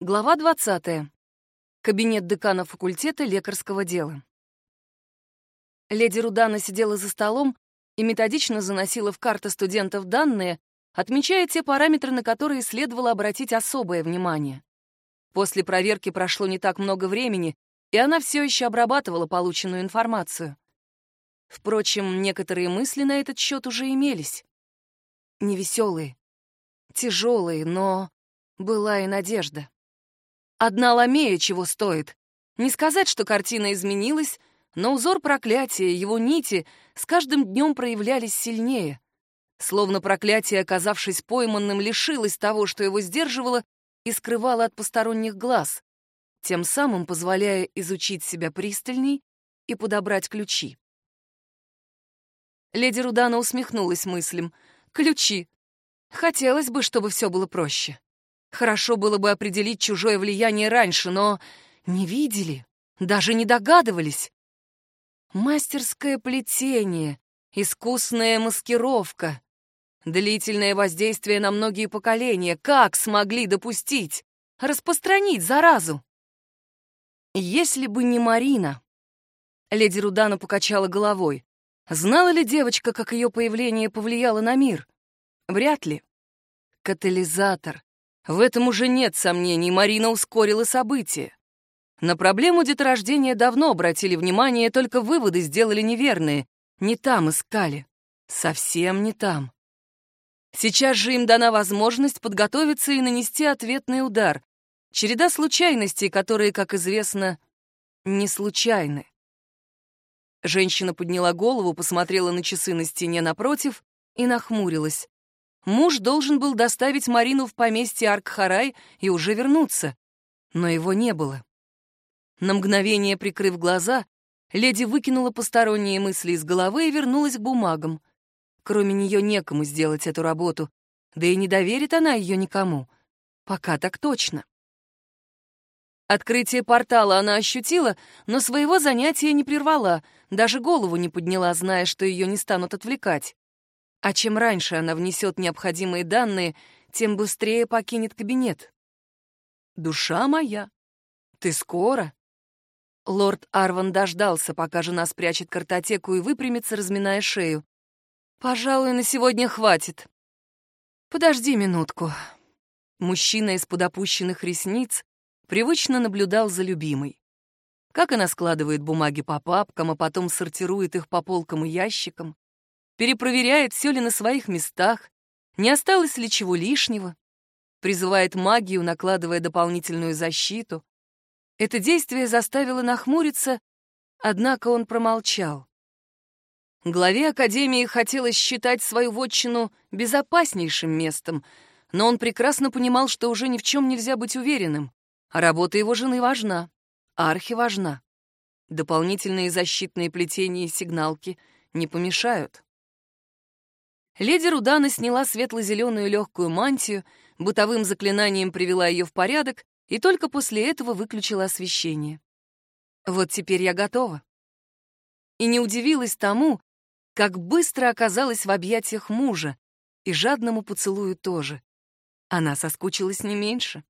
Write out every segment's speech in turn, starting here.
Глава 20. Кабинет декана факультета лекарского дела. Леди Рудана сидела за столом и методично заносила в карты студентов данные, отмечая те параметры, на которые следовало обратить особое внимание. После проверки прошло не так много времени, и она все еще обрабатывала полученную информацию. Впрочем, некоторые мысли на этот счет уже имелись. Невеселые, тяжелые, но была и надежда. Одна ламея чего стоит. Не сказать, что картина изменилась, но узор проклятия, его нити с каждым днем проявлялись сильнее. Словно проклятие, оказавшись пойманным, лишилось того, что его сдерживало, и скрывало от посторонних глаз, тем самым позволяя изучить себя пристальней и подобрать ключи. Леди Рудана усмехнулась мыслям. «Ключи. Хотелось бы, чтобы все было проще». Хорошо было бы определить чужое влияние раньше, но не видели, даже не догадывались. Мастерское плетение, искусная маскировка, длительное воздействие на многие поколения. Как смогли допустить? Распространить заразу? Если бы не Марина... Леди Рудана покачала головой. Знала ли девочка, как ее появление повлияло на мир? Вряд ли. Катализатор, в этом уже нет сомнений, Марина ускорила события. На проблему деторождения давно обратили внимание, только выводы сделали неверные. Не там искали. Совсем не там. Сейчас же им дана возможность подготовиться и нанести ответный удар. Череда случайностей, которые, как известно, не случайны. Женщина подняла голову, посмотрела на часы на стене напротив и нахмурилась. Муж должен был доставить Марину в поместье Аркхарай и уже вернуться, но его не было. На мгновение прикрыв глаза, леди выкинула посторонние мысли из головы и вернулась к бумагам. Кроме нее некому сделать эту работу, да и не доверит она ее никому. Пока так точно. Открытие портала она ощутила, но своего занятия не прервала, даже голову не подняла, зная, что ее не станут отвлекать. А чем раньше она внесет необходимые данные, тем быстрее покинет кабинет. «Душа моя, ты скоро?» Лорд Арван дождался, пока жена спрячет картотеку и выпрямится, разминая шею. «Пожалуй, на сегодня хватит». «Подожди минутку». Мужчина из-под опущенных ресниц привычно наблюдал за любимой. Как она складывает бумаги по папкам, а потом сортирует их по полкам и ящикам перепроверяет, все ли на своих местах, не осталось ли чего лишнего, призывает магию, накладывая дополнительную защиту. Это действие заставило нахмуриться, однако он промолчал. Главе Академии хотелось считать свою вотчину безопаснейшим местом, но он прекрасно понимал, что уже ни в чем нельзя быть уверенным, а работа его жены важна, архи важна. Дополнительные защитные плетения и сигналки не помешают. Леди Рудана сняла светло-зеленую легкую мантию, бытовым заклинанием привела ее в порядок и только после этого выключила освещение. Вот теперь я готова. И не удивилась тому, как быстро оказалась в объятиях мужа, и жадному поцелую тоже. Она соскучилась не меньше.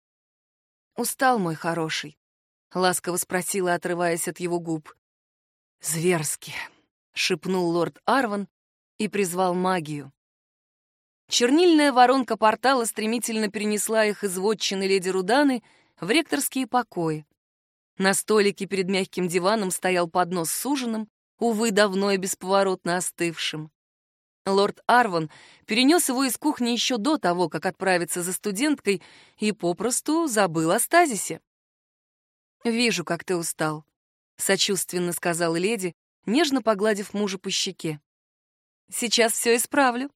«Устал, мой хороший», — ласково спросила, отрываясь от его губ. «Зверски», — шепнул лорд Арван и призвал магию. Чернильная воронка портала стремительно перенесла их из вотчины леди Руданы в ректорские покои. На столике перед мягким диваном стоял поднос с ужином, увы, давно и бесповоротно остывшим. Лорд Арвон перенес его из кухни еще до того, как отправиться за студенткой, и попросту забыл о стазисе. «Вижу, как ты устал», — сочувственно сказала леди, нежно погладив мужа по щеке. «Сейчас все исправлю».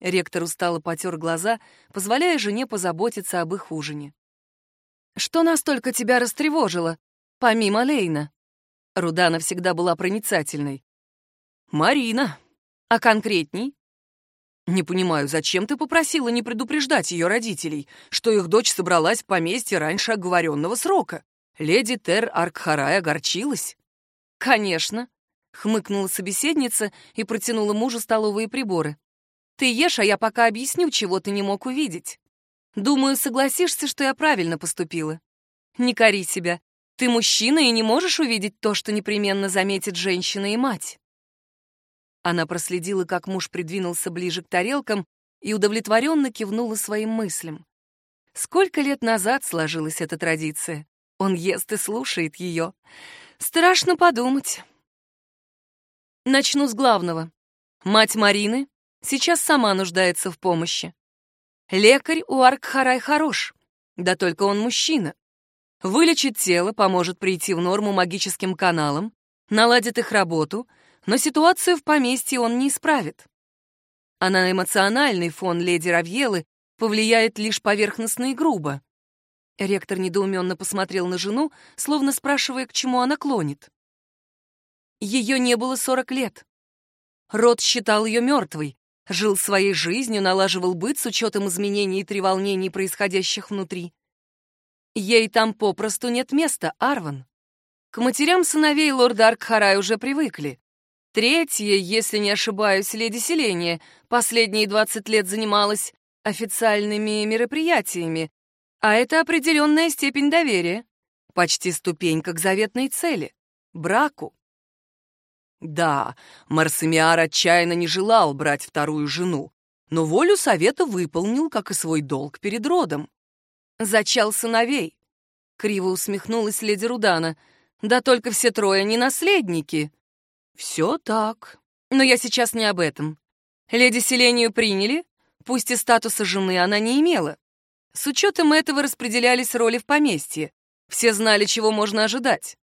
Ректор устало потер глаза, позволяя жене позаботиться об их ужине. «Что настолько тебя растревожило, помимо Лейна?» Рудана всегда была проницательной. «Марина. А конкретней?» «Не понимаю, зачем ты попросила не предупреждать ее родителей, что их дочь собралась в поместье раньше оговоренного срока? Леди Тер Аркхарай огорчилась?» «Конечно», — хмыкнула собеседница и протянула мужу столовые приборы. Ты ешь, а я пока объясню, чего ты не мог увидеть. Думаю, согласишься, что я правильно поступила. Не кори себя. Ты мужчина и не можешь увидеть то, что непременно заметит женщина и мать. Она проследила, как муж придвинулся ближе к тарелкам и удовлетворенно кивнула своим мыслям. Сколько лет назад сложилась эта традиция? Он ест и слушает ее. Страшно подумать. Начну с главного. Мать Марины сейчас сама нуждается в помощи. Лекарь у Аркхарай хорош, да только он мужчина. Вылечит тело, поможет прийти в норму магическим каналам, наладит их работу, но ситуацию в поместье он не исправит. А на эмоциональный фон леди Равьелы повлияет лишь поверхностно и грубо. Ректор недоуменно посмотрел на жену, словно спрашивая, к чему она клонит. Ее не было сорок лет. Род считал ее мертвой, жил своей жизнью, налаживал быт с учетом изменений и треволнений, происходящих внутри. Ей там попросту нет места, Арван. К матерям сыновей лорда Аркхарай уже привыкли. Третья, если не ошибаюсь, леди Селения, последние 20 лет занималась официальными мероприятиями, а это определенная степень доверия, почти ступенька к заветной цели — браку. Да, Марсемиар отчаянно не желал брать вторую жену, но волю совета выполнил, как и свой долг перед родом. Зачал сыновей. Криво усмехнулась леди Рудана. Да только все трое не наследники. Все так. Но я сейчас не об этом. Леди Селению приняли, пусть и статуса жены она не имела. С учетом этого распределялись роли в поместье. Все знали, чего можно ожидать.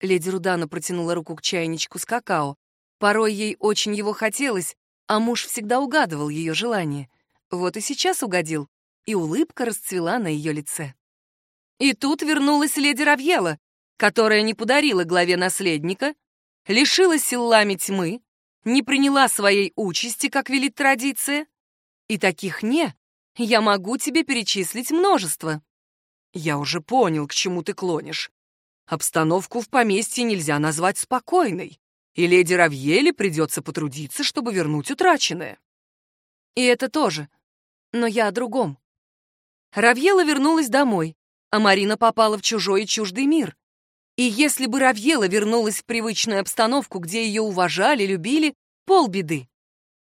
Леди Рудана протянула руку к чайничку с какао. Порой ей очень его хотелось, а муж всегда угадывал ее желание. Вот и сейчас угодил, и улыбка расцвела на ее лице. И тут вернулась леди Равьела, которая не подарила главе наследника, лишила силами тьмы, не приняла своей участи, как велит традиция. И таких «не» я могу тебе перечислить множество. Я уже понял, к чему ты клонишь. Обстановку в поместье нельзя назвать спокойной, и леди Равьеле придется потрудиться, чтобы вернуть утраченное. И это тоже. Но я о другом. Равьела вернулась домой, а Марина попала в чужой и чуждый мир. И если бы Равьела вернулась в привычную обстановку, где ее уважали, любили, полбеды.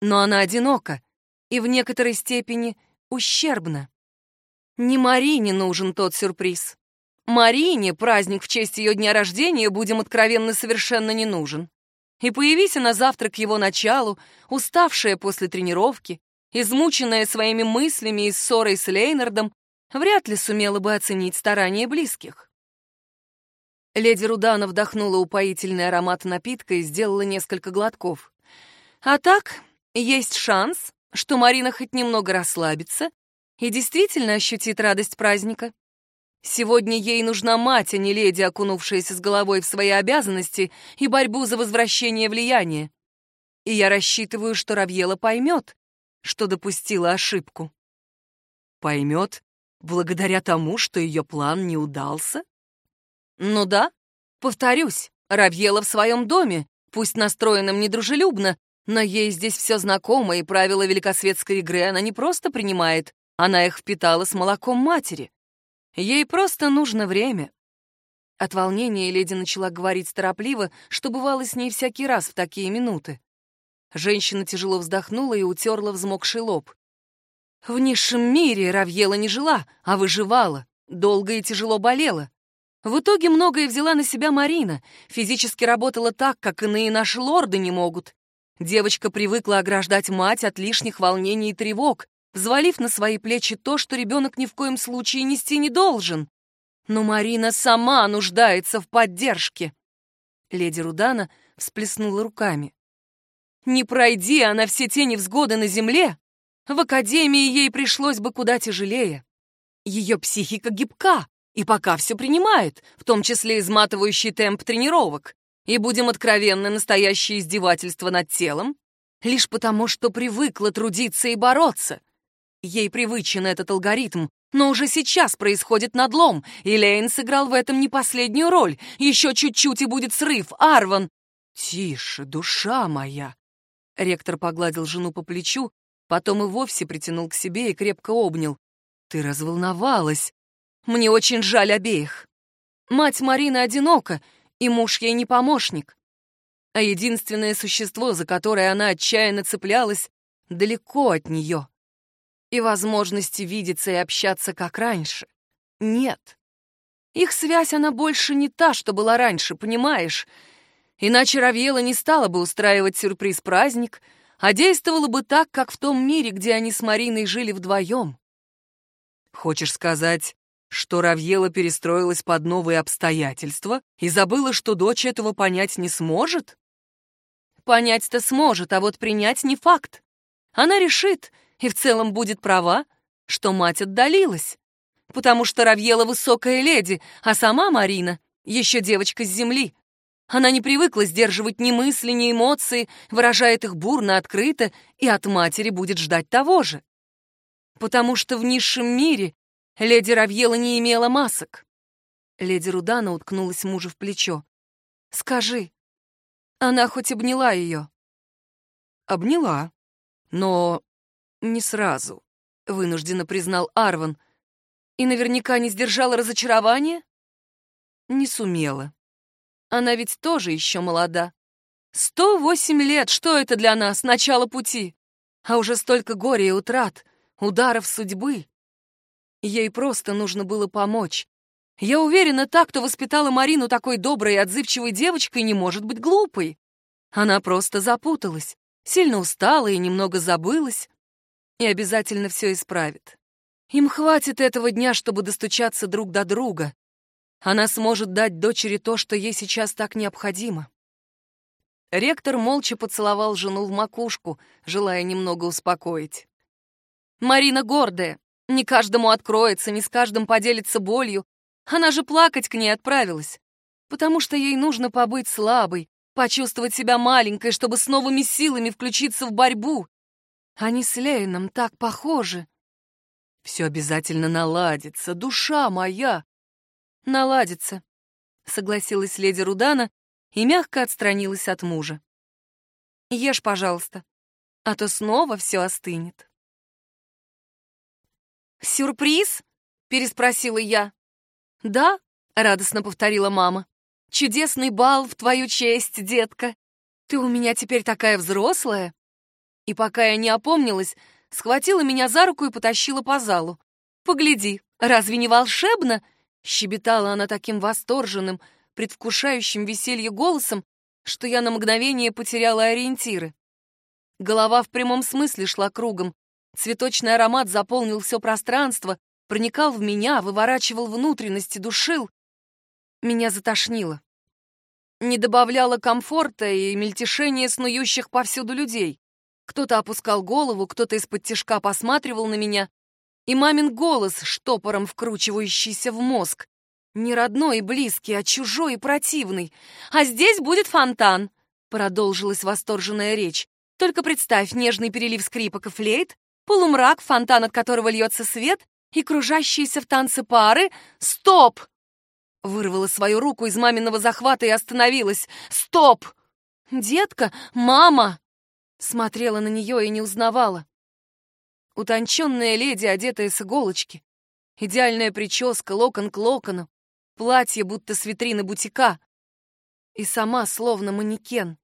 Но она одинока и в некоторой степени ущербна. Не Марине нужен тот сюрприз. Марине праздник в честь ее дня рождения, будем откровенны, совершенно не нужен. И появись она завтра к его началу, уставшая после тренировки, измученная своими мыслями и ссорой с Лейнардом, вряд ли сумела бы оценить старания близких. Леди Рудана вдохнула упоительный аромат напитка и сделала несколько глотков. А так, есть шанс, что Марина хоть немного расслабится и действительно ощутит радость праздника. Сегодня ей нужна мать, а не леди, окунувшаяся с головой в свои обязанности и борьбу за возвращение влияния. И я рассчитываю, что Равьела поймет, что допустила ошибку. Поймет благодаря тому, что ее план не удался? Ну да, повторюсь, Равьела в своем доме, пусть настроенном недружелюбно, но ей здесь все знакомо, и правила великосветской игры она не просто принимает, она их впитала с молоком матери. Ей просто нужно время. От волнения леди начала говорить торопливо, что бывало с ней всякий раз в такие минуты. Женщина тяжело вздохнула и утерла взмокший лоб. В низшем мире Равьела не жила, а выживала, долго и тяжело болела. В итоге многое взяла на себя Марина, физически работала так, как иные наши лорды не могут. Девочка привыкла ограждать мать от лишних волнений и тревог, взвалив на свои плечи то, что ребенок ни в коем случае нести не должен. Но Марина сама нуждается в поддержке. Леди Рудана всплеснула руками. Не пройди она все те невзгоды на земле, в академии ей пришлось бы куда тяжелее. Ее психика гибка и пока все принимает, в том числе изматывающий темп тренировок. И будем откровенны, настоящее издевательство над телом, лишь потому, что привыкла трудиться и бороться. Ей привычен этот алгоритм, но уже сейчас происходит надлом, и Лейн сыграл в этом не последнюю роль. Еще чуть-чуть и будет срыв, Арван. «Тише, душа моя!» Ректор погладил жену по плечу, потом и вовсе притянул к себе и крепко обнял. Ты разволновалась. Мне очень жаль обеих. Мать Марины одинока, и муж ей не помощник. А единственное существо, за которое она отчаянно цеплялась, далеко от нее. И возможности видеться и общаться как раньше. Нет. Их связь, она больше не та, что была раньше, понимаешь? Иначе Равьела не стала бы устраивать сюрприз-праздник, а действовала бы так, как в том мире, где они с Мариной жили вдвоем. Хочешь сказать, что Равьела перестроилась под новые обстоятельства и забыла, что дочь этого понять не сможет? Понять-то сможет, а вот принять не факт. Она решит, и в целом будет права, что мать отдалилась. Потому что Равьела высокая леди, а сама Марина еще девочка с земли. Она не привыкла сдерживать ни мысли, ни эмоции, выражает их бурно, открыто, и от матери будет ждать того же. Потому что в низшем мире леди Равьела не имела масок. Леди Рудана уткнулась мужу в плечо. «Скажи, она хоть обняла ее?» «Обняла, но не сразу», — вынужденно признал Арван. «И наверняка не сдержала разочарования?» «Не сумела. Она ведь тоже еще молода. Сто восемь лет, что это для нас, начало пути? А уже столько горя и утрат, ударов судьбы. Ей просто нужно было помочь. Я уверена, та, кто воспитала Марину такой доброй и отзывчивой девочкой, не может быть глупой. Она просто запуталась, сильно устала и немного забылась, и обязательно все исправит. Им хватит этого дня, чтобы достучаться друг до друга, она сможет дать дочери то, что ей сейчас так необходимо. Ректор молча поцеловал жену в макушку, желая немного успокоить. Марина гордая, не каждому откроется, не с каждым поделится болью. Она же плакать к ней отправилась, потому что ей нужно побыть слабой, почувствовать себя маленькой, чтобы с новыми силами включиться в борьбу. Они с Лейном так похожи. Все обязательно наладится, душа моя. «Наладится», — согласилась леди Рудана и мягко отстранилась от мужа. «Ешь, пожалуйста, а то снова все остынет». «Сюрприз?» — переспросила я. «Да», — радостно повторила мама. «Чудесный бал в твою честь, детка. Ты у меня теперь такая взрослая». И пока я не опомнилась, схватила меня за руку и потащила по залу. «Погляди, разве не волшебно?» Щебетала она таким восторженным, предвкушающим веселье голосом, что я на мгновение потеряла ориентиры. Голова в прямом смысле шла кругом. Цветочный аромат заполнил все пространство, проникал в меня, выворачивал внутренности, душил. Меня затошнило. Не добавляло комфорта и мельтешения снующих повсюду людей. Кто-то опускал голову, кто-то из-под тишка посматривал на меня, и мамин голос, штопором вкручивающийся в мозг. Не родной и близкий, а чужой и противный. «А здесь будет фонтан!» — продолжилась восторженная речь. «Только представь нежный перелив скрипок и флейт, полумрак, фонтан, от которого льется свет, и кружащиеся в танце пары. Стоп!» Вырвала свою руку из маминого захвата и остановилась. «Стоп!» «Детка! Мама!» Смотрела на нее и не узнавала. Утонченная леди, одетая с иголочки. Идеальная прическа, локон к локону. Платье, будто с витрины бутика. И сама, словно манекен.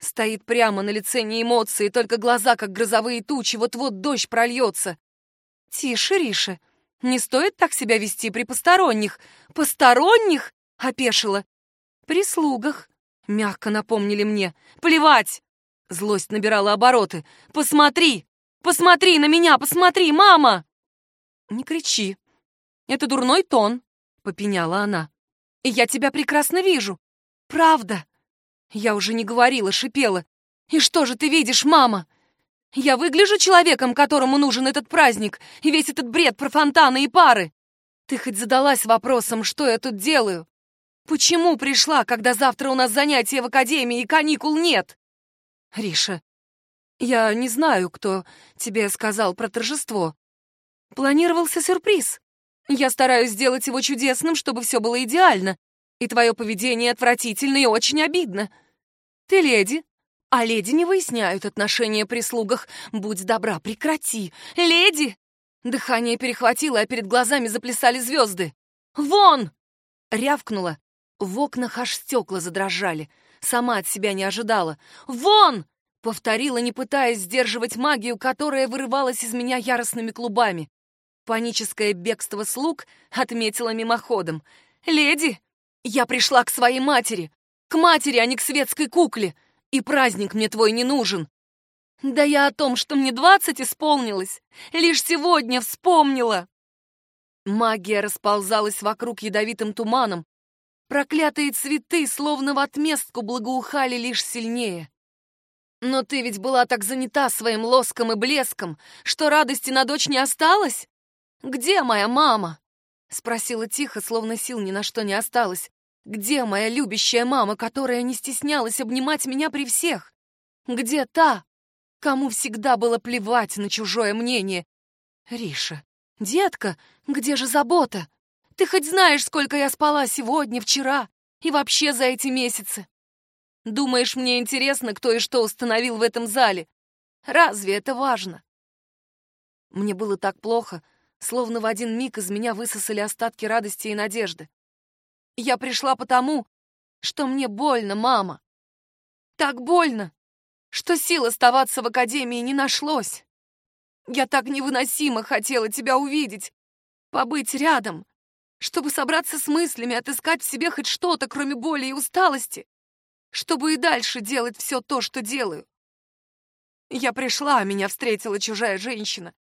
Стоит прямо на лице не эмоции, только глаза, как грозовые тучи, вот-вот дождь прольется. Тише, Риша. Не стоит так себя вести при посторонних. Посторонних? Опешила. Прислугах. Мягко напомнили мне. Плевать! Злость набирала обороты. Посмотри! Посмотри на меня, посмотри, мама!» «Не кричи. Это дурной тон», — попеняла она. «И я тебя прекрасно вижу. Правда». Я уже не говорила, шипела. «И что же ты видишь, мама? Я выгляжу человеком, которому нужен этот праздник, и весь этот бред про фонтаны и пары. Ты хоть задалась вопросом, что я тут делаю? Почему пришла, когда завтра у нас занятия в академии и каникул нет?» «Риша, я не знаю, кто тебе сказал про торжество. Планировался сюрприз. Я стараюсь сделать его чудесным, чтобы все было идеально. И твое поведение отвратительно и очень обидно. Ты леди, а леди не выясняют отношения при слугах. Будь добра, прекрати. Леди! Дыхание перехватило, а перед глазами заплясали звезды. «Вон!» — рявкнула. В окнах аж стекла задрожали. Сама от себя не ожидала. «Вон!» — повторила, не пытаясь сдерживать магию, которая вырывалась из меня яростными клубами. Паническое бегство слуг отметила мимоходом. «Леди, я пришла к своей матери! К матери, а не к светской кукле! И праздник мне твой не нужен!» «Да я о том, что мне двадцать исполнилось! Лишь сегодня вспомнила!» Магия расползалась вокруг ядовитым туманом. Проклятые цветы, словно в отместку, благоухали лишь сильнее. Но ты ведь была так занята своим лоском и блеском, что радости на дочь не осталось? Где моя мама? Спросила тихо, словно сил ни на что не осталось. Где моя любящая мама, которая не стеснялась обнимать меня при всех? Где та, кому всегда было плевать на чужое мнение? Риша, детка, где же забота? Ты хоть знаешь, сколько я спала сегодня, вчера и вообще за эти месяцы? Думаешь, мне интересно, кто и что установил в этом зале? Разве это важно? Мне было так плохо, словно в один миг из меня высосали остатки радости и надежды. Я пришла потому, что мне больно, мама. Так больно, что сил оставаться в академии не нашлось. Я так невыносимо хотела тебя увидеть, побыть рядом, чтобы собраться с мыслями, отыскать в себе хоть что-то, кроме боли и усталости чтобы и дальше делать все то, что делаю. Я пришла, а меня встретила чужая женщина.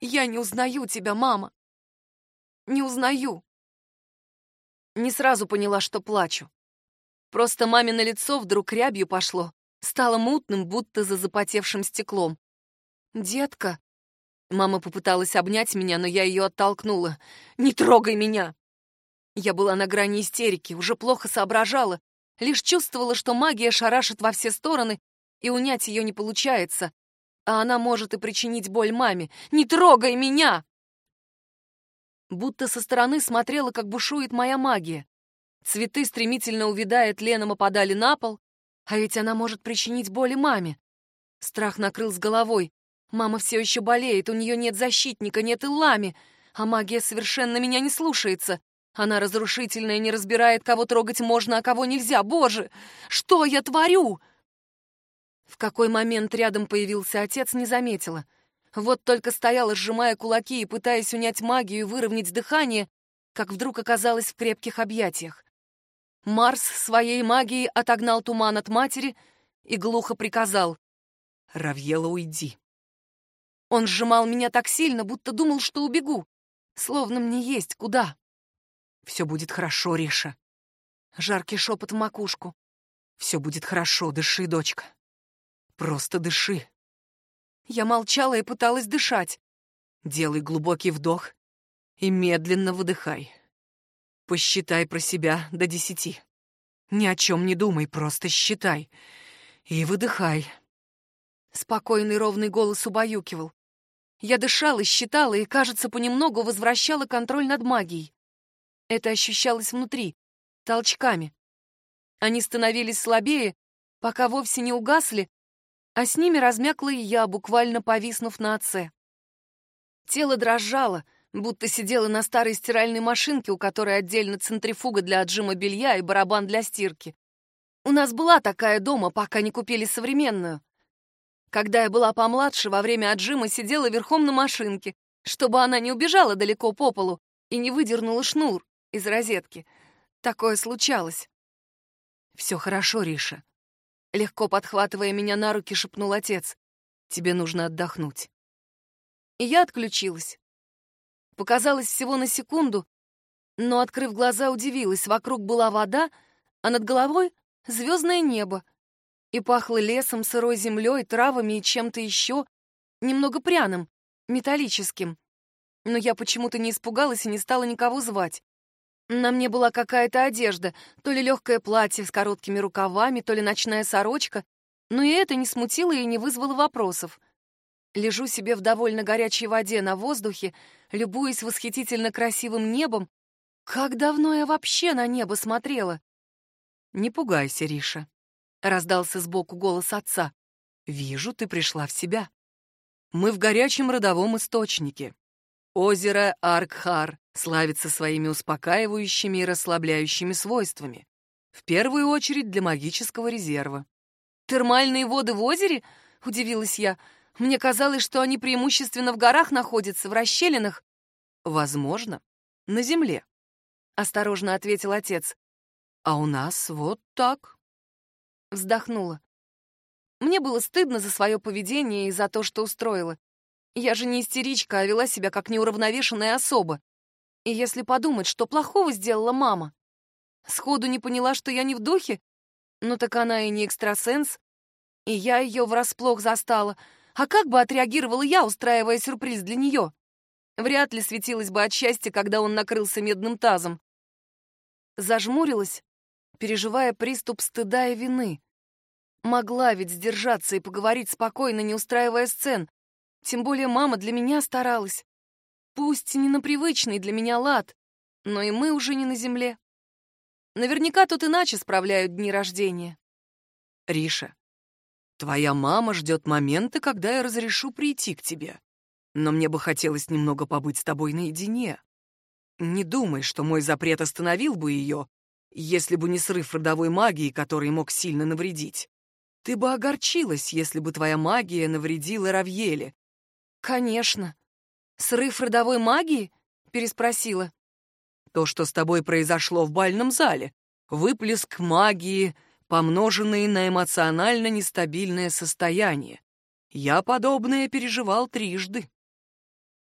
Я не узнаю тебя, мама. Не узнаю. Не сразу поняла, что плачу. Просто мамино лицо вдруг рябью пошло, стало мутным, будто за запотевшим стеклом. «Детка...» Мама попыталась обнять меня, но я ее оттолкнула. «Не трогай меня!» Я была на грани истерики, уже плохо соображала, Лишь чувствовала, что магия шарашит во все стороны, и унять ее не получается. А она может и причинить боль маме. «Не трогай меня!» Будто со стороны смотрела, как бушует моя магия. Цветы, стремительно увядая, тленом опадали на пол, а ведь она может причинить боль и маме. Страх накрыл с головой. Мама все еще болеет, у нее нет защитника, нет и лами, а магия совершенно меня не слушается. Она разрушительная, не разбирает, кого трогать можно, а кого нельзя. Боже, что я творю? В какой момент рядом появился отец, не заметила. Вот только стояла, сжимая кулаки и пытаясь унять магию и выровнять дыхание, как вдруг оказалась в крепких объятиях. Марс своей магией отогнал туман от матери и глухо приказал «Равьела, уйди». Он сжимал меня так сильно, будто думал, что убегу, словно мне есть куда. Все будет хорошо, Риша. Жаркий шепот в макушку. Все будет хорошо, дыши, дочка. Просто дыши. Я молчала и пыталась дышать. Делай глубокий вдох и медленно выдыхай. Посчитай про себя до десяти. Ни о чем не думай, просто считай. И выдыхай. Спокойный ровный голос убаюкивал. Я дышала, считала и, кажется, понемногу возвращала контроль над магией. Это ощущалось внутри, толчками. Они становились слабее, пока вовсе не угасли, а с ними размякла и я, буквально повиснув на отце. Тело дрожало, будто сидела на старой стиральной машинке, у которой отдельно центрифуга для отжима белья и барабан для стирки. У нас была такая дома, пока не купили современную. Когда я была помладше, во время отжима сидела верхом на машинке, чтобы она не убежала далеко по полу и не выдернула шнур из розетки. Такое случалось. «Все хорошо, Риша», — легко подхватывая меня на руки, шепнул отец. «Тебе нужно отдохнуть». И я отключилась. Показалось всего на секунду, но, открыв глаза, удивилась. Вокруг была вода, а над головой — звездное небо. И пахло лесом, сырой землей, травами и чем-то еще, немного пряным, металлическим. Но я почему-то не испугалась и не стала никого звать. На мне была какая-то одежда, то ли легкое платье с короткими рукавами, то ли ночная сорочка, но и это не смутило и не вызвало вопросов. Лежу себе в довольно горячей воде на воздухе, любуясь восхитительно красивым небом. Как давно я вообще на небо смотрела? «Не пугайся, Риша», — раздался сбоку голос отца. «Вижу, ты пришла в себя». Мы в горячем родовом источнике. Озеро Аркхар славится своими успокаивающими и расслабляющими свойствами. В первую очередь для магического резерва. «Термальные воды в озере?» — удивилась я. «Мне казалось, что они преимущественно в горах находятся, в расщелинах». «Возможно, на земле», — осторожно ответил отец. «А у нас вот так». Вздохнула. Мне было стыдно за свое поведение и за то, что устроила. Я же не истеричка, а вела себя как неуравновешенная особа. И если подумать, что плохого сделала мама? Сходу не поняла, что я не в духе? Ну так она и не экстрасенс. И я ее врасплох застала. А как бы отреагировала я, устраивая сюрприз для нее? Вряд ли светилась бы от счастья, когда он накрылся медным тазом. Зажмурилась, переживая приступ стыда и вины. Могла ведь сдержаться и поговорить спокойно, не устраивая сцен. Тем более мама для меня старалась. Пусть не на привычный для меня лад, но и мы уже не на земле. Наверняка тут иначе справляют дни рождения. Риша, твоя мама ждет момента, когда я разрешу прийти к тебе. Но мне бы хотелось немного побыть с тобой наедине. Не думай, что мой запрет остановил бы ее, если бы не срыв родовой магии, который мог сильно навредить. Ты бы огорчилась, если бы твоя магия навредила Равьеле. Конечно. Срыв родовой магии? Переспросила. То, что с тобой произошло в бальном зале. Выплеск магии, помноженный на эмоционально нестабильное состояние. Я подобное переживал трижды.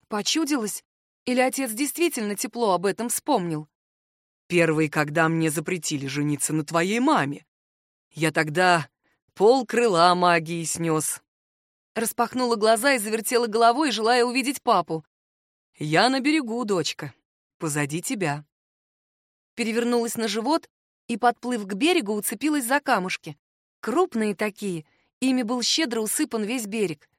Почудилось? Или отец действительно тепло об этом вспомнил? Первый, когда мне запретили жениться на твоей маме. Я тогда Пол крыла магии снес. Распахнула глаза и завертела головой, желая увидеть папу. «Я на берегу, дочка. Позади тебя». Перевернулась на живот и, подплыв к берегу, уцепилась за камушки. Крупные такие, ими был щедро усыпан весь берег.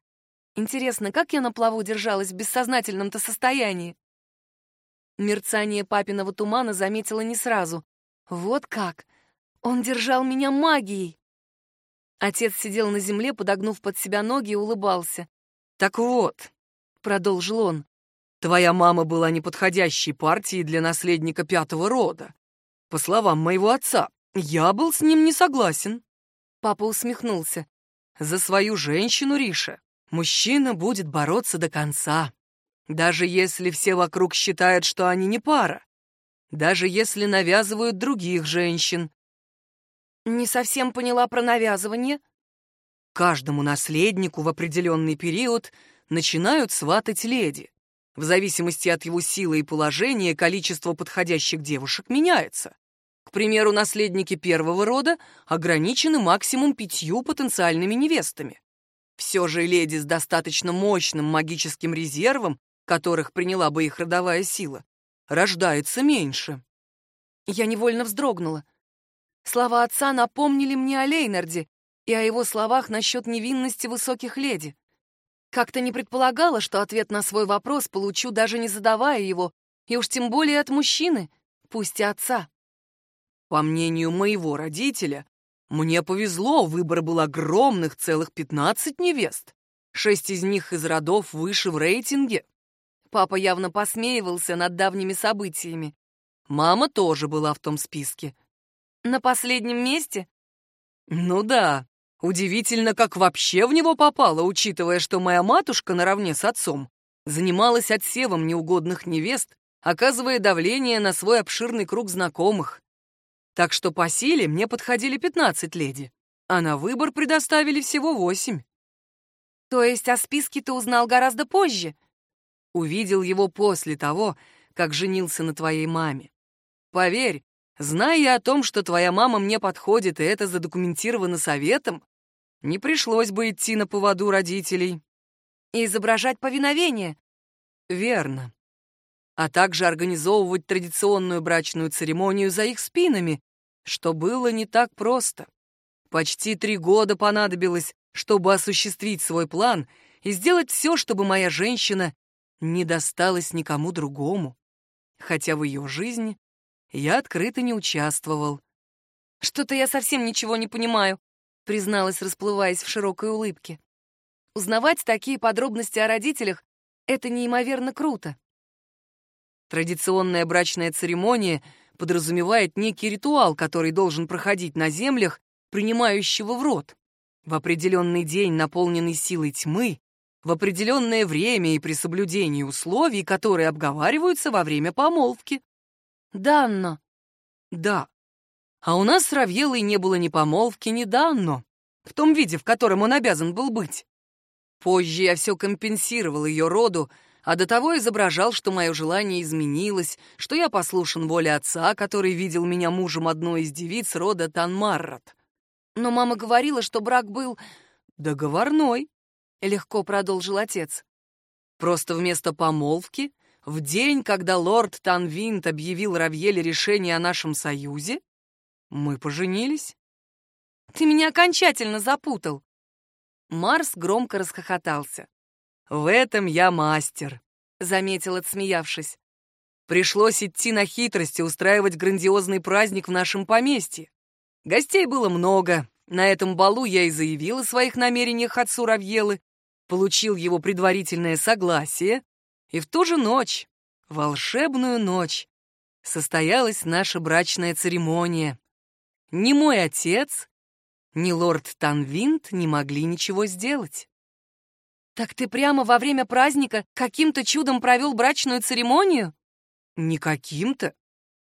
Интересно, как я на плаву держалась в бессознательном-то состоянии? Мерцание папиного тумана заметила не сразу. Вот как! Он держал меня магией! Отец сидел на земле, подогнув под себя ноги и улыбался. «Так вот», — продолжил он, — «твоя мама была неподходящей партией для наследника пятого рода. По словам моего отца, я был с ним не согласен». Папа усмехнулся. «За свою женщину, Риша, мужчина будет бороться до конца. Даже если все вокруг считают, что они не пара. Даже если навязывают других женщин. Не совсем поняла про навязывание. Каждому наследнику в определенный период начинают сватать леди. В зависимости от его силы и положения количество подходящих девушек меняется. К примеру, наследники первого рода ограничены максимум пятью потенциальными невестами. Все же леди с достаточно мощным магическим резервом, которых приняла бы их родовая сила, рождается меньше. Я невольно вздрогнула. Слова отца напомнили мне о Лейнарде и о его словах насчет невинности высоких леди. Как-то не предполагала, что ответ на свой вопрос получу, даже не задавая его, и уж тем более от мужчины, пусть и отца. По мнению моего родителя, мне повезло, выбор был огромных, целых пятнадцать невест. Шесть из них из родов выше в рейтинге. Папа явно посмеивался над давними событиями. Мама тоже была в том списке. На последнем месте? Ну да. Удивительно, как вообще в него попало, учитывая, что моя матушка наравне с отцом занималась отсевом неугодных невест, оказывая давление на свой обширный круг знакомых. Так что по силе мне подходили 15 леди, а на выбор предоставили всего восемь. То есть о списке ты узнал гораздо позже? Увидел его после того, как женился на твоей маме. Поверь, Зная о том, что твоя мама мне подходит, и это задокументировано советом, не пришлось бы идти на поводу родителей. И изображать повиновение. Верно. А также организовывать традиционную брачную церемонию за их спинами, что было не так просто. Почти три года понадобилось, чтобы осуществить свой план и сделать все, чтобы моя женщина не досталась никому другому. Хотя в ее жизни я открыто не участвовал. «Что-то я совсем ничего не понимаю», — призналась, расплываясь в широкой улыбке. Узнавать такие подробности о родителях — это неимоверно круто. Традиционная брачная церемония подразумевает некий ритуал, который должен проходить на землях, принимающего в рот. В определенный день, наполненный силой тьмы, в определенное время и при соблюдении условий, которые обговариваются во время помолвки. Данно. Да. А у нас с Равьелой не было ни помолвки, ни данно, в том виде, в котором он обязан был быть. Позже я все компенсировал ее роду, а до того изображал, что мое желание изменилось, что я послушен воле отца, который видел меня мужем одной из девиц рода Танмаррат. Но мама говорила, что брак был договорной, — легко продолжил отец. Просто вместо помолвки, в день, когда лорд Танвинт объявил Равьеле решение о нашем союзе, мы поженились. Ты меня окончательно запутал. Марс громко расхохотался. «В этом я мастер», — заметил, отсмеявшись. «Пришлось идти на хитрости, устраивать грандиозный праздник в нашем поместье. Гостей было много. На этом балу я и заявил о своих намерениях отцу Равьелы, получил его предварительное согласие, и в ту же ночь, волшебную ночь, состоялась наша брачная церемония. Ни мой отец, ни лорд Танвинт не могли ничего сделать. «Так ты прямо во время праздника каким-то чудом провел брачную церемонию?» «Не каким-то,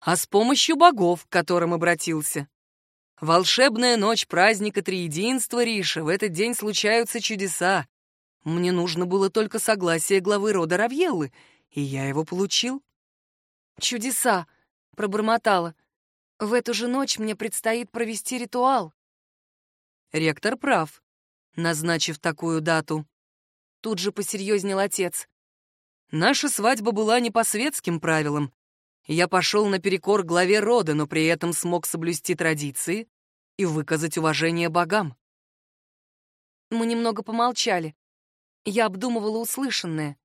а с помощью богов, к которым обратился. Волшебная ночь праздника Триединства, Риша, в этот день случаются чудеса. Мне нужно было только согласие главы рода Равьеллы, и я его получил». «Чудеса!» — пробормотала. «В эту же ночь мне предстоит провести ритуал». Ректор прав, назначив такую дату. Тут же посерьезнел отец. Наша свадьба была не по светским правилам. Я пошел наперекор главе рода, но при этом смог соблюсти традиции и выказать уважение богам. Мы немного помолчали. Я обдумывала услышанное.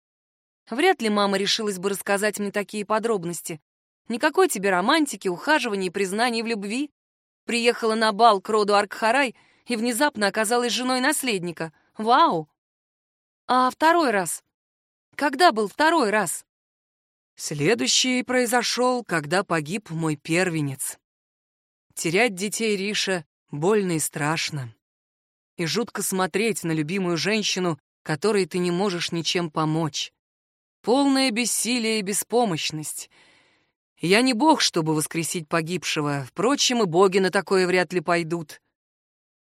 Вряд ли мама решилась бы рассказать мне такие подробности. Никакой тебе романтики, ухаживания и признаний в любви. Приехала на бал к роду Аркхарай — и внезапно оказалась женой наследника. Вау! А второй раз? Когда был второй раз? Следующий произошел, когда погиб мой первенец. Терять детей Риша больно и страшно. И жутко смотреть на любимую женщину, которой ты не можешь ничем помочь. Полное бессилие и беспомощность. Я не бог, чтобы воскресить погибшего. Впрочем, и боги на такое вряд ли пойдут.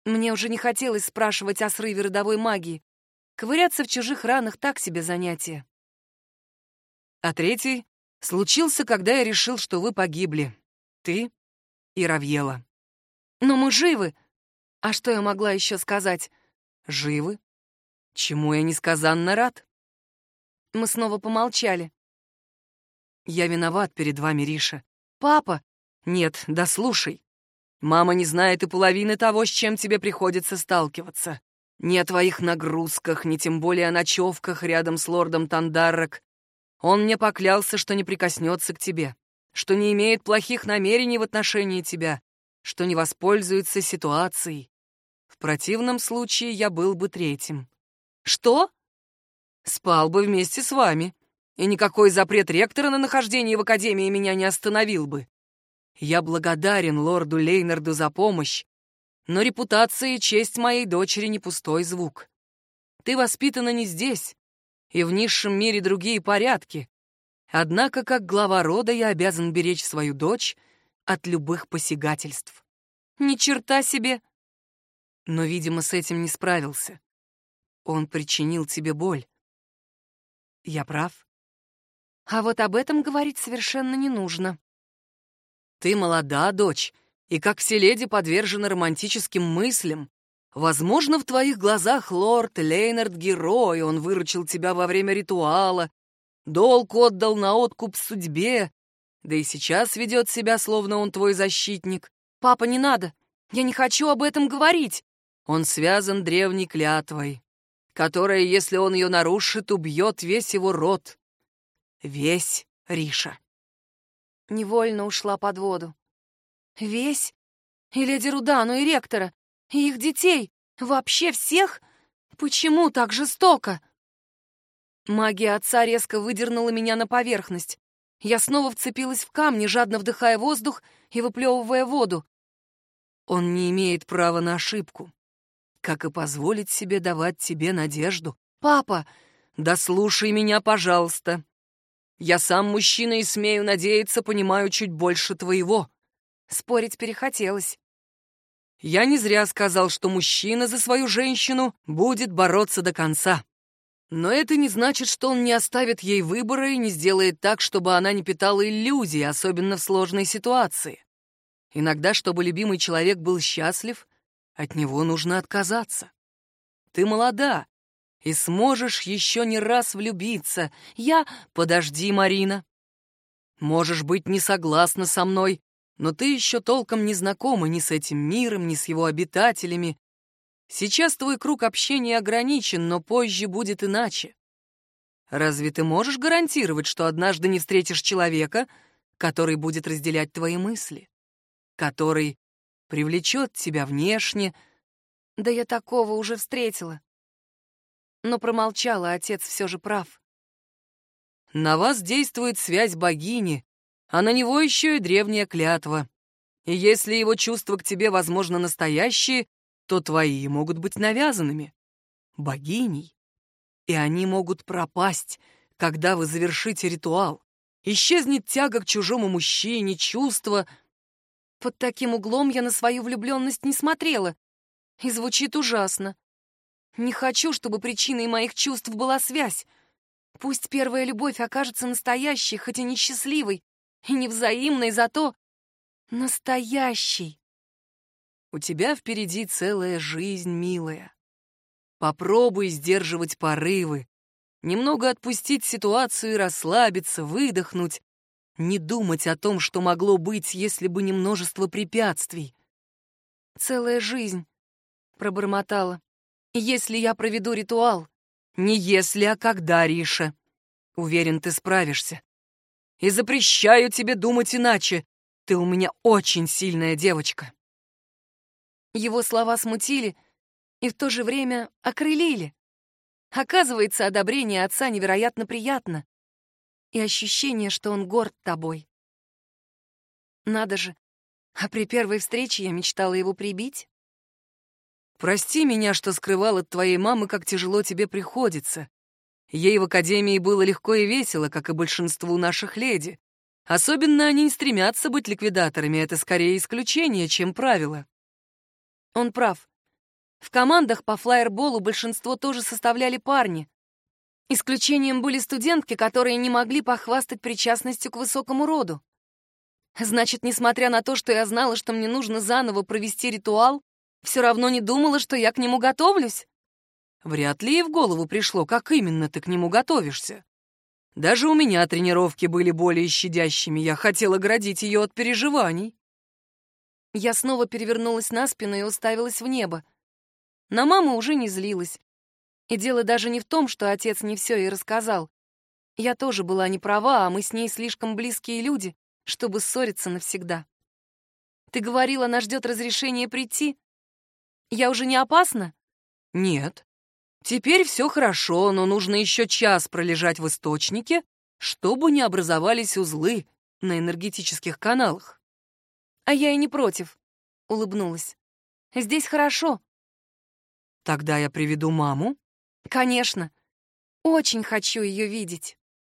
Мне уже не хотелось спрашивать о срыве родовой магии. Ковыряться в чужих ранах — так себе занятие. А третий случился, когда я решил, что вы погибли. Ты и Равьела. Но мы живы. А что я могла еще сказать? Живы? Чему я несказанно рад. Мы снова помолчали. Я виноват перед вами, Риша. Папа! Нет, да слушай. Мама не знает и половины того, с чем тебе приходится сталкиваться. Ни о твоих нагрузках, ни тем более о ночевках рядом с лордом Тандаррок. Он мне поклялся, что не прикоснется к тебе, что не имеет плохих намерений в отношении тебя, что не воспользуется ситуацией. В противном случае я был бы третьим. Что? Спал бы вместе с вами, и никакой запрет ректора на нахождение в академии меня не остановил бы. Я благодарен лорду Лейнарду за помощь, но репутация и честь моей дочери не пустой звук. Ты воспитана не здесь, и в низшем мире другие порядки. Однако, как глава рода, я обязан беречь свою дочь от любых посягательств. Ни черта себе! Но, видимо, с этим не справился. Он причинил тебе боль. Я прав? А вот об этом говорить совершенно не нужно. Ты молода, дочь, и как все леди подвержена романтическим мыслям. Возможно, в твоих глазах лорд Лейнард герой, он выручил тебя во время ритуала, долг отдал на откуп судьбе, да и сейчас ведет себя, словно он твой защитник. Папа, не надо, я не хочу об этом говорить. Он связан древней клятвой, которая, если он ее нарушит, убьет весь его род. Весь Риша невольно ушла под воду. Весь? И леди Рудану, и ректора, и их детей, вообще всех? Почему так жестоко? Магия отца резко выдернула меня на поверхность. Я снова вцепилась в камни, жадно вдыхая воздух и выплевывая воду. Он не имеет права на ошибку, как и позволить себе давать тебе надежду. Папа, да слушай меня, пожалуйста. Я сам мужчина и смею надеяться, понимаю чуть больше твоего. Спорить перехотелось. Я не зря сказал, что мужчина за свою женщину будет бороться до конца. Но это не значит, что он не оставит ей выбора и не сделает так, чтобы она не питала иллюзий, особенно в сложной ситуации. Иногда, чтобы любимый человек был счастлив, от него нужно отказаться. Ты молода и сможешь еще не раз влюбиться. Я... Подожди, Марина. Можешь быть не согласна со мной, но ты еще толком не знакома ни с этим миром, ни с его обитателями. Сейчас твой круг общения ограничен, но позже будет иначе. Разве ты можешь гарантировать, что однажды не встретишь человека, который будет разделять твои мысли, который привлечет тебя внешне? Да я такого уже встретила. Но промолчала, отец все же прав. На вас действует связь богини, а на него еще и древняя клятва. И если его чувства к тебе, возможно, настоящие, то твои могут быть навязанными, богиней. И они могут пропасть, когда вы завершите ритуал. Исчезнет тяга к чужому мужчине, чувство. Под таким углом я на свою влюбленность не смотрела. И звучит ужасно. Не хочу, чтобы причиной моих чувств была связь. Пусть первая любовь окажется настоящей, хоть и несчастливой, и невзаимной, зато настоящей. У тебя впереди целая жизнь, милая. Попробуй сдерживать порывы, немного отпустить ситуацию и расслабиться, выдохнуть, не думать о том, что могло быть, если бы не множество препятствий. «Целая жизнь», — пробормотала. «Если я проведу ритуал». «Не если, а когда, Риша. Уверен, ты справишься. И запрещаю тебе думать иначе. Ты у меня очень сильная девочка». Его слова смутили и в то же время окрылили. Оказывается, одобрение отца невероятно приятно. И ощущение, что он горд тобой. Надо же, а при первой встрече я мечтала его прибить. «Прости меня, что скрывал от твоей мамы, как тяжело тебе приходится. Ей в академии было легко и весело, как и большинству наших леди. Особенно они не стремятся быть ликвидаторами, это скорее исключение, чем правило. Он прав. В командах по флайерболу большинство тоже составляли парни. Исключением были студентки, которые не могли похвастать причастностью к высокому роду. Значит, несмотря на то, что я знала, что мне нужно заново провести ритуал, все равно не думала, что я к нему готовлюсь. Вряд ли ей в голову пришло, как именно ты к нему готовишься. Даже у меня тренировки были более щадящими, я хотела градить ее от переживаний. Я снова перевернулась на спину и уставилась в небо. На маму уже не злилась. И дело даже не в том, что отец не все ей рассказал. Я тоже была не права, а мы с ней слишком близкие люди, чтобы ссориться навсегда. Ты говорила, она ждет разрешения прийти? Я уже не опасна? Нет. Теперь все хорошо, но нужно еще час пролежать в источнике, чтобы не образовались узлы на энергетических каналах. «А я и не против», — улыбнулась. «Здесь хорошо». «Тогда я приведу маму?» «Конечно. Очень хочу ее видеть».